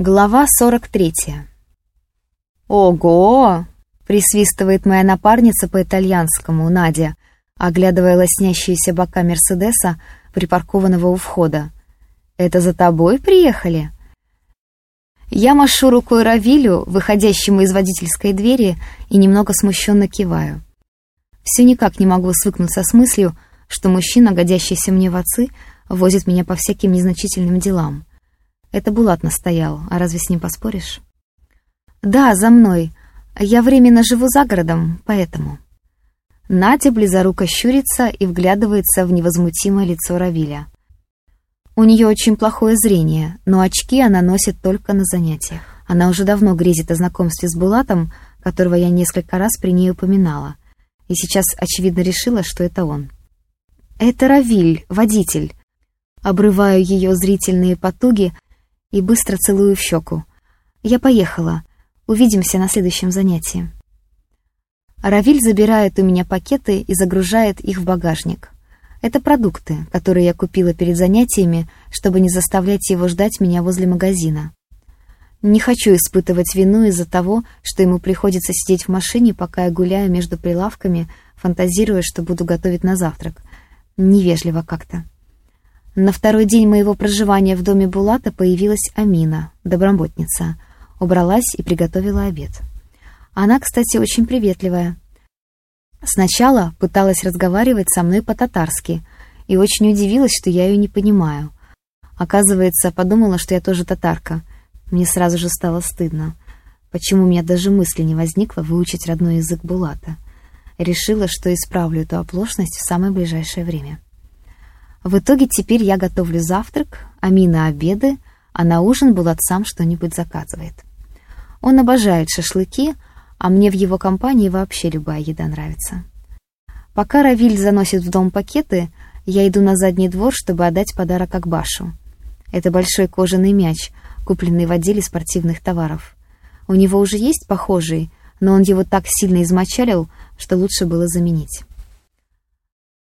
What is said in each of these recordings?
Глава 43. «Ого!» — присвистывает моя напарница по-итальянскому, Надя, оглядывая лоснящиеся бока Мерседеса, припаркованного у входа. «Это за тобой приехали?» Я машу рукой Равилю, выходящему из водительской двери, и немного смущенно киваю. Все никак не могу свыкнуться с мыслью, что мужчина, годящийся мне в отцы, возит меня по всяким незначительным делам — это Булат настоял, а разве с ним поспоришь? Да, за мной. Я временно живу за городом, поэтому. Надя близоруко щурится и вглядывается в невозмутимое лицо Равиля. У нее очень плохое зрение, но очки она носит только на занятиях. Она уже давно грезит о знакомстве с Булатом, которого я несколько раз при ней упоминала, и сейчас, очевидно, решила, что это он. «Это Равиль, водитель». Обрываю ее зрительные потуги, и быстро целую в щеку. «Я поехала. Увидимся на следующем занятии». Равиль забирает у меня пакеты и загружает их в багажник. Это продукты, которые я купила перед занятиями, чтобы не заставлять его ждать меня возле магазина. Не хочу испытывать вину из-за того, что ему приходится сидеть в машине, пока я гуляю между прилавками, фантазируя, что буду готовить на завтрак. Невежливо как-то. На второй день моего проживания в доме Булата появилась Амина, доброботница. Убралась и приготовила обед. Она, кстати, очень приветливая. Сначала пыталась разговаривать со мной по-татарски и очень удивилась, что я ее не понимаю. Оказывается, подумала, что я тоже татарка. Мне сразу же стало стыдно. Почему у меня даже мысли не возникло выучить родной язык Булата? Решила, что исправлю эту оплошность в самое ближайшее время. В итоге теперь я готовлю завтрак, Амина обеды, а на ужин Булат сам что-нибудь заказывает. Он обожает шашлыки, а мне в его компании вообще любая еда нравится. Пока Равиль заносит в дом пакеты, я иду на задний двор, чтобы отдать подарок Акбашу. Это большой кожаный мяч, купленный в отделе спортивных товаров. У него уже есть похожий, но он его так сильно измочалил, что лучше было заменить.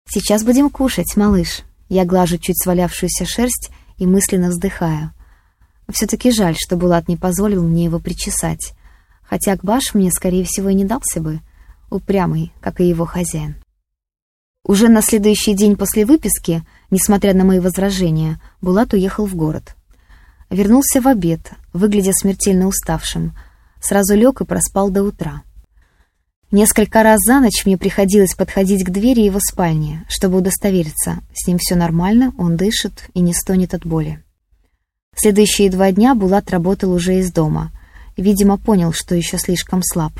«Сейчас будем кушать, малыш», я глажу чуть свалявшуюся шерсть и мысленно вздыхаю. Все-таки жаль, что Булат не позволил мне его причесать. Хотя Акбаш мне, скорее всего, и не дался бы. Упрямый, как и его хозяин. Уже на следующий день после выписки, несмотря на мои возражения, Булат уехал в город. Вернулся в обед, выглядя смертельно уставшим. Сразу лег и проспал до утра. Несколько раз за ночь мне приходилось подходить к двери его спальни, чтобы удостовериться, с ним все нормально, он дышит и не стонет от боли. Следующие два дня Булат работал уже из дома. Видимо, понял, что еще слишком слаб.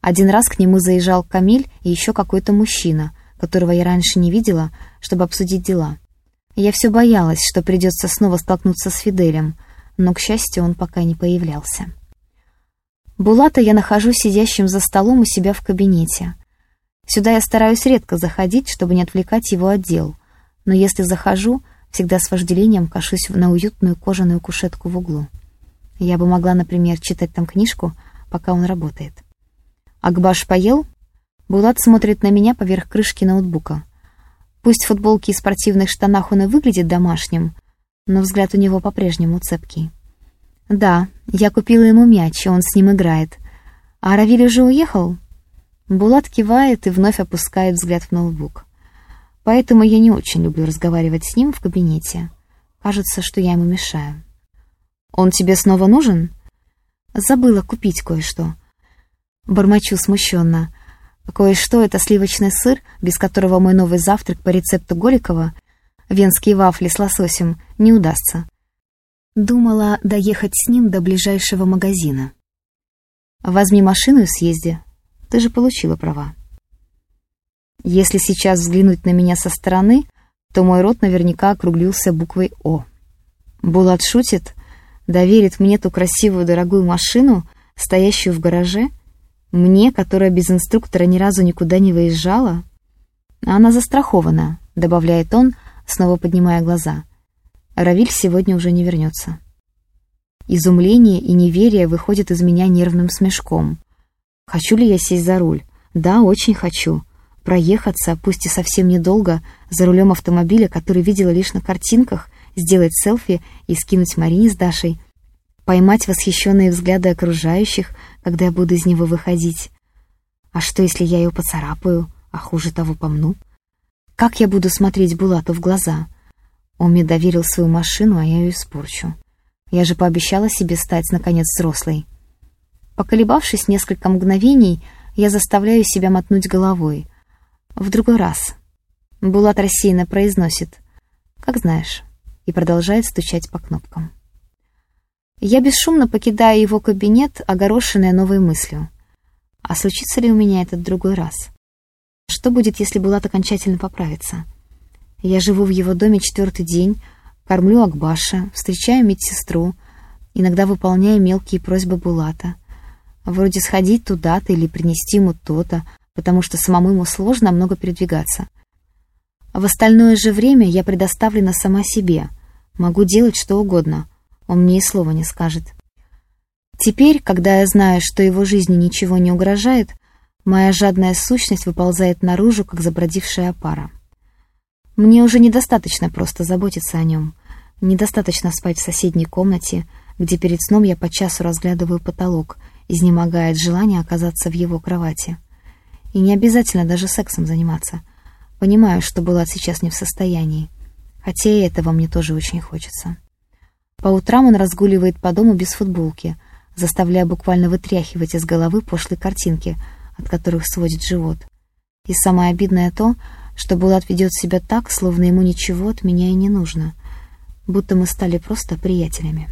Один раз к нему заезжал Камиль и еще какой-то мужчина, которого я раньше не видела, чтобы обсудить дела. Я все боялась, что придется снова столкнуться с Фиделем, но, к счастью, он пока не появлялся. Булата я нахожу сидящим за столом у себя в кабинете. Сюда я стараюсь редко заходить, чтобы не отвлекать его от дел. Но если захожу, всегда с вожделением кашусь на уютную кожаную кушетку в углу. Я бы могла, например, читать там книжку, пока он работает. Акбаш поел? Булат смотрит на меня поверх крышки ноутбука. Пусть в футболке и спортивных штанах он и выглядит домашним, но взгляд у него по-прежнему цепкий. «Да, я купила ему мяч, и он с ним играет. А Равиль уже уехал?» Булат кивает и вновь опускает взгляд в ноутбук. Поэтому я не очень люблю разговаривать с ним в кабинете. Кажется, что я ему мешаю. «Он тебе снова нужен?» «Забыла купить кое-что». Бормочу смущенно. Кое-что — это сливочный сыр, без которого мой новый завтрак по рецепту Голикова, венские вафли с лососем, не удастся. Думала доехать с ним до ближайшего магазина. «Возьми машину и съезди. Ты же получила права». Если сейчас взглянуть на меня со стороны, то мой рот наверняка округлился буквой «О». Булат шутит, доверит мне ту красивую дорогую машину, стоящую в гараже, мне, которая без инструктора ни разу никуда не выезжала. Она застрахована, добавляет он, снова поднимая глаза — Равиль сегодня уже не вернется. Изумление и неверие выходят из меня нервным смешком. Хочу ли я сесть за руль? Да, очень хочу. Проехаться, пусть и совсем недолго, за рулем автомобиля, который видела лишь на картинках, сделать селфи и скинуть Марине с Дашей. поймать восхищенные взгляды окружающих, когда я буду из него выходить. А что, если я ее поцарапаю, а хуже того помну? Как я буду смотреть Булату в глаза? Он мне доверил свою машину, а я ее испорчу. Я же пообещала себе стать, наконец, взрослой. Поколебавшись несколько мгновений, я заставляю себя мотнуть головой. В другой раз. Булат рассеянно произносит «Как знаешь» и продолжает стучать по кнопкам. Я бесшумно покидаю его кабинет, огорошенная новой мыслью. А случится ли у меня этот другой раз? Что будет, если Булат окончательно поправится? Я живу в его доме четвертый день, кормлю Акбаша, встречаю медсестру, иногда выполняю мелкие просьбы Булата. Вроде сходить туда-то или принести ему то-то, потому что самому ему сложно много передвигаться. В остальное же время я предоставлена сама себе. Могу делать что угодно. Он мне и слова не скажет. Теперь, когда я знаю, что его жизни ничего не угрожает, моя жадная сущность выползает наружу, как забродившая пара. Мне уже недостаточно просто заботиться о нем. Недостаточно спать в соседней комнате, где перед сном я по часу разглядываю потолок, изнемогая от желания оказаться в его кровати. И не обязательно даже сексом заниматься. Понимаю, что была сейчас не в состоянии. Хотя и этого мне тоже очень хочется. По утрам он разгуливает по дому без футболки, заставляя буквально вытряхивать из головы пошлые картинки, от которых сводит живот. И самое обидное то, что Булат ведет себя так, словно ему ничего от меня и не нужно, будто мы стали просто приятелями.